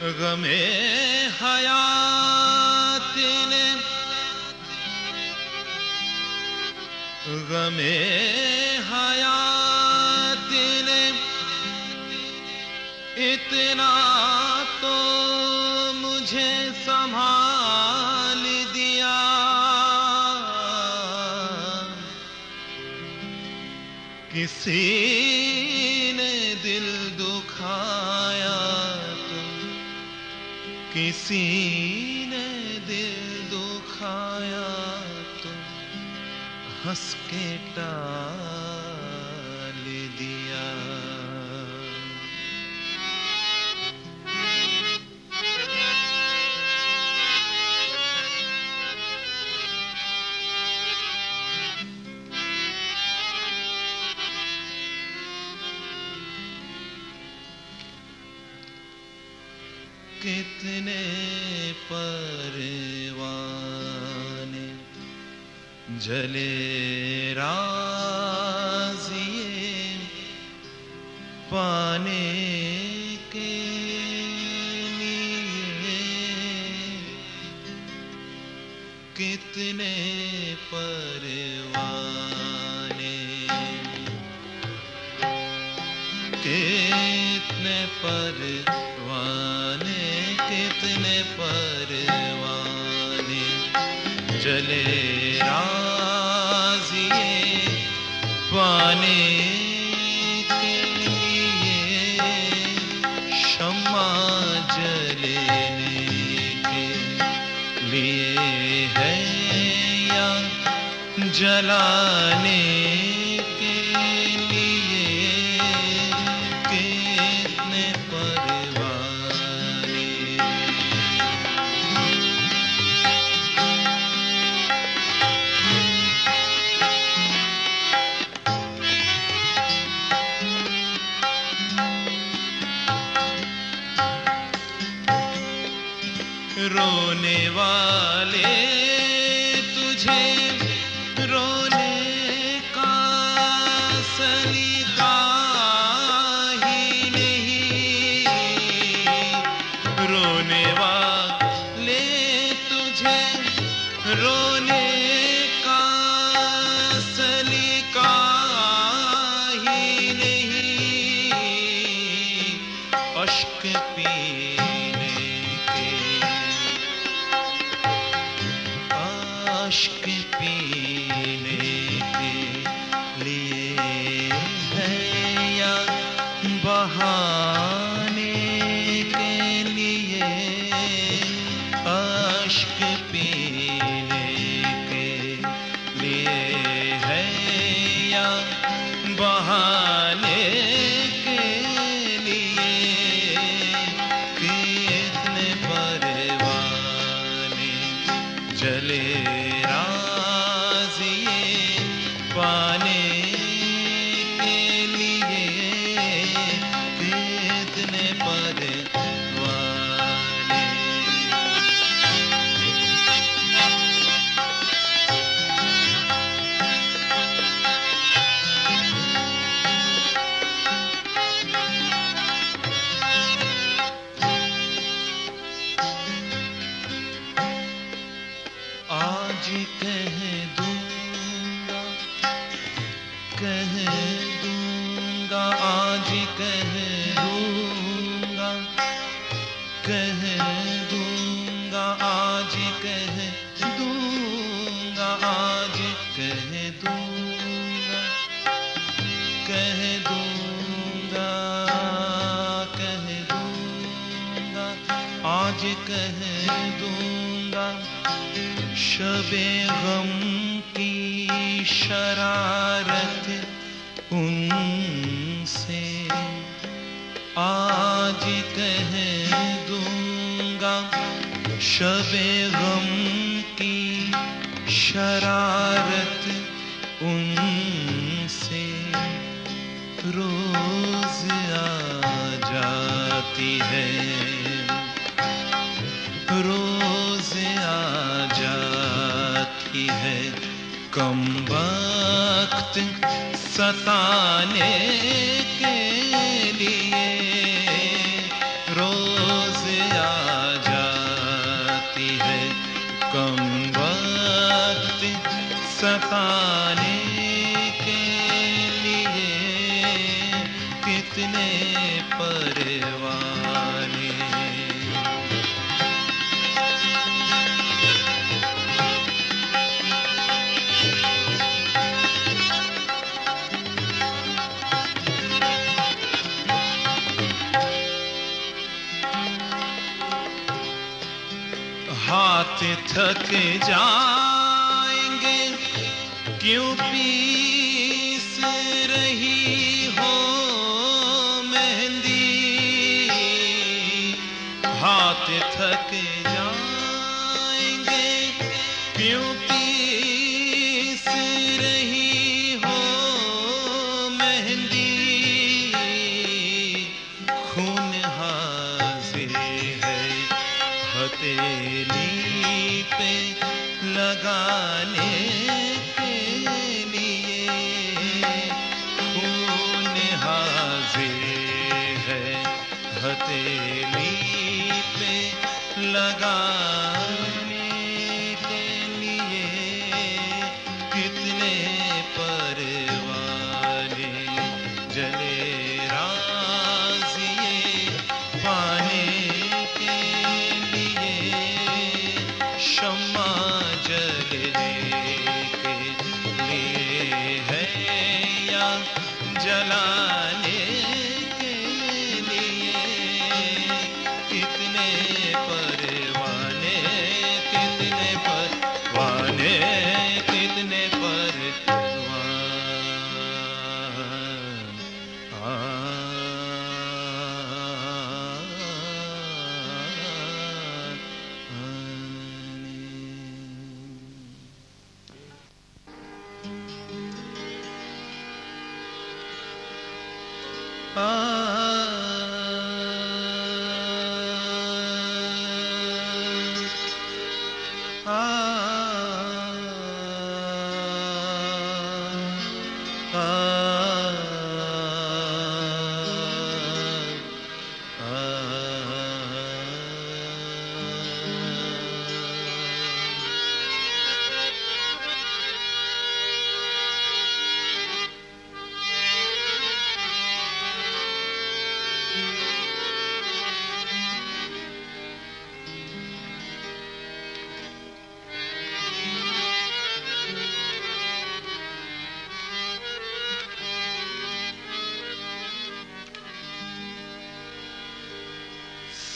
غم حیات نے غم حیات نے اتنا تو مجھے سنبھال دیا۔ کسی کسی نے دل دکھایا تو ہنس کے ٹال دیا۔ کتنے پروانے جلے رازیے پانے کے لیے کتنے پروانے کتنے پروانے کتنے پروانے جلے رازیے پانے کے لیے شمع جلنے کے لیے ہے یا جلانے رونے والے تجھے رونے اشک پینے کہہ دوں گا، آج کہہ دوں گا، آج کہہ دوں گا کہہ دوں گا کہہ دوں گا آج کہہ دوں گا، شب غم کی شرارت ان سے، آج کہہ شب غم کی شرارت ان سے روز آ جاتی ہے۔ روز آ جاتی ہے۔ کم وقت ستانے تھکے لگا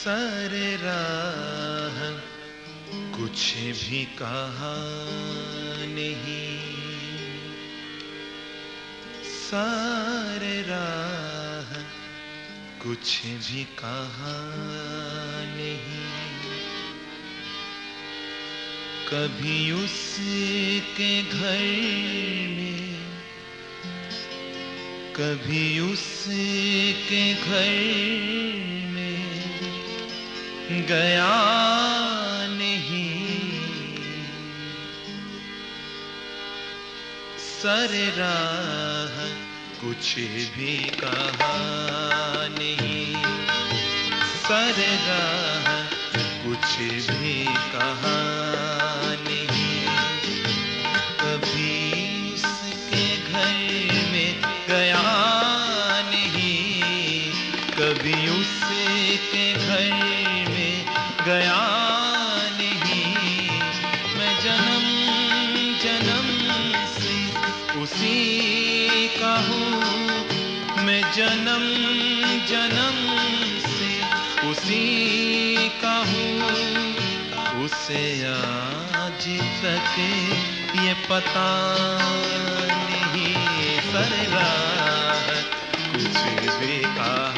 سر راہ کچھ بھی کہا نہیں۔ سار راہ کچھ بھی کہا نہیں۔ کبھی اس کے گھر میں، کبھی اس کے گھر میں گیا نہیں۔ سر راہ کچھ بھی کہا نہیں۔ سر راہ کچھ بھی کہا اسی کا ہوں۔ میں جنم جنم سے اسی کا ہوں۔ اسے آج تک یہ پتا نہیں، سر راہ کچھ بھی کہا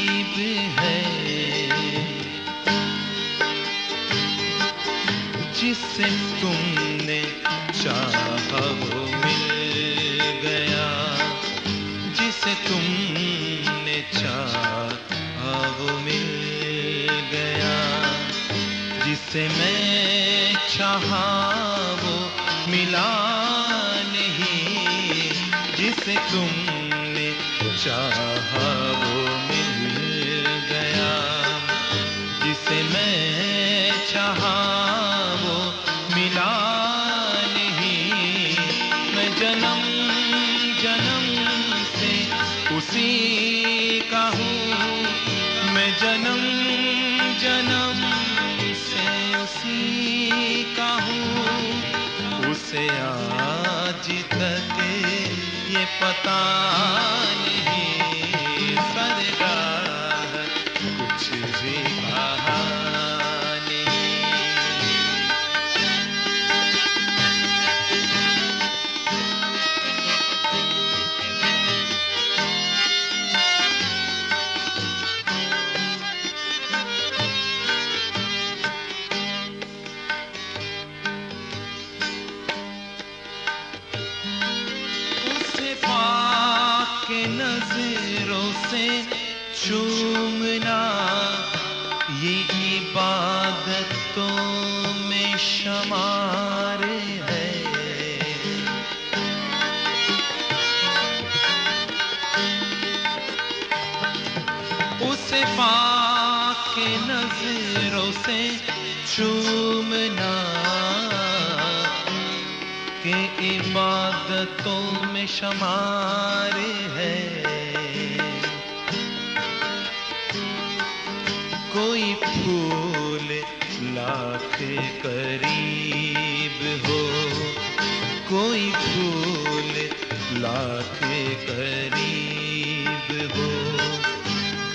نصیب ہے۔ جسے تم نے چاہا وہ مل گیا۔ جسے تم نے چاہا وہ مل گیا۔ جسے میں چاہا وہ ملا نہیں۔ جسے تم نے چاہا میں وہ ملا نہیں میں جنم جنم سے اسی کا ہوں۔ میں جنم جنم سے اسی کا ہوں۔ اسے آج تک یہ پتا نہیں۔ پاک نظروں سے چومنا، کہ عبادتوں میں شمار ہے۔ کوئی پھول لاکھ قریب ہو، کوئی پھول لاکھ قریب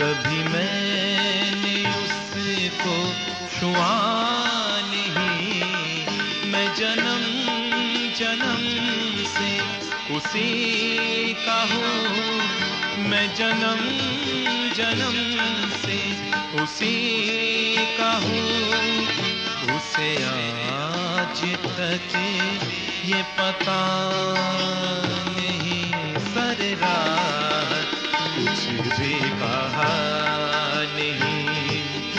کبھی میں نے اس کو چھوا نہیں میں جنم جنم سے اسی کا ہوں۔ میں جنم جنم سے اسی کا ہوں۔ اسے آج تک یہ پتا نہیں۔ سر رات کچھ بھی کہا نہیں۔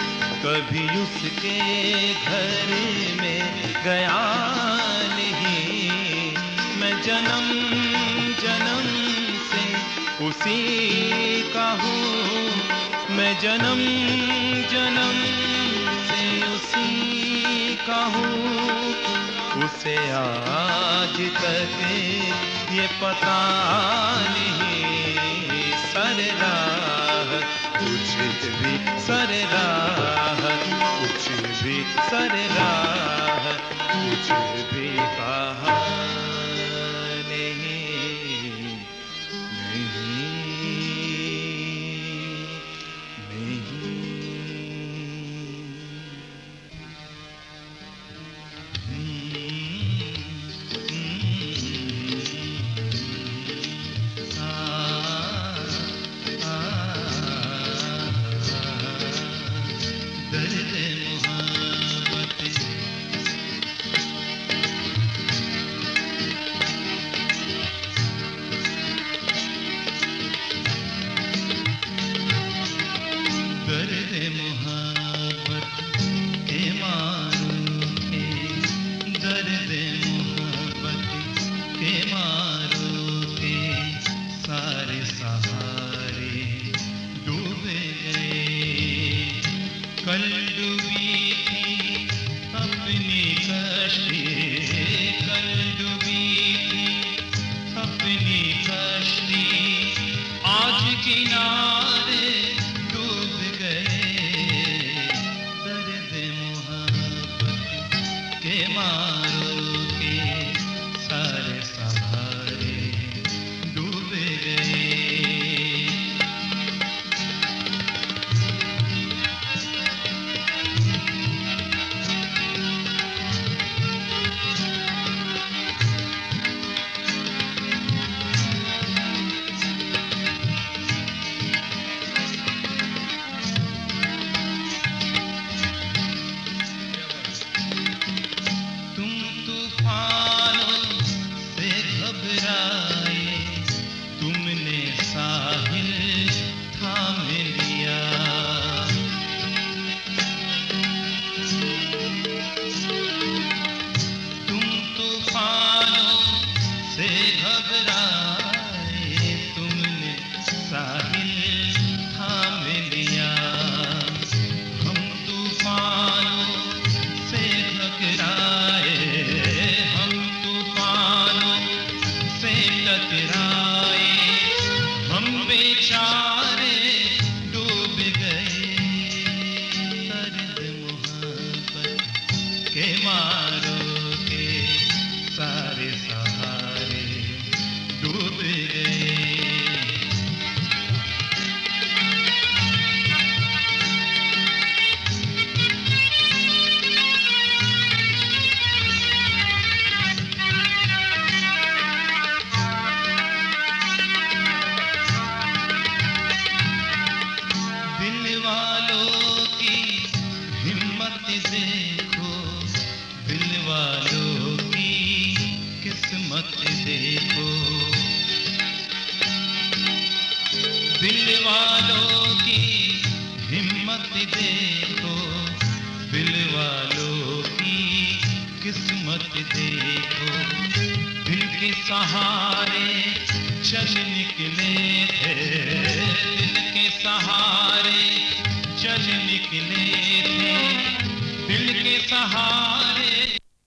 کبھی اس کے گھر میں گیا نہیں۔ میں جنم جنم سے اسی کا ہوں۔ میں جنم جنم سے اسی کا ہوں۔ اسے آج تک یہ پتا نہیں۔ سر راہ کچھ بھی سر راہ کچھ بھی سر راہ کچھ بھی کہا محمد کے مارو ہم ہمت دیکھو، دل والوں کی قسمت دیکھو۔ دل والوں کی ہمت دیکھو۔ دل والوں کی قسمت دیکھو۔ دل کے سہارے چل نکلے تھے۔ دل کے سہارے چل نکلے تھے۔ دل کے سہارے